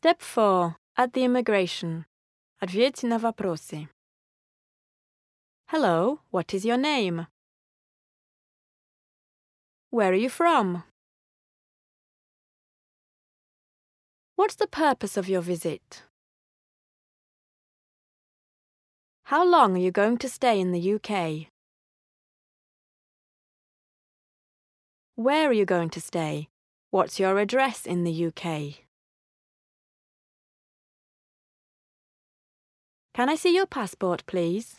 Step 4. At the immigration. Ответьте на вопросы. Hello, what is your name? Where are you from? What's the purpose of your visit? How long are you going to stay in the UK? Where are you going to stay? What's your address in the UK? Can I see your passport, please?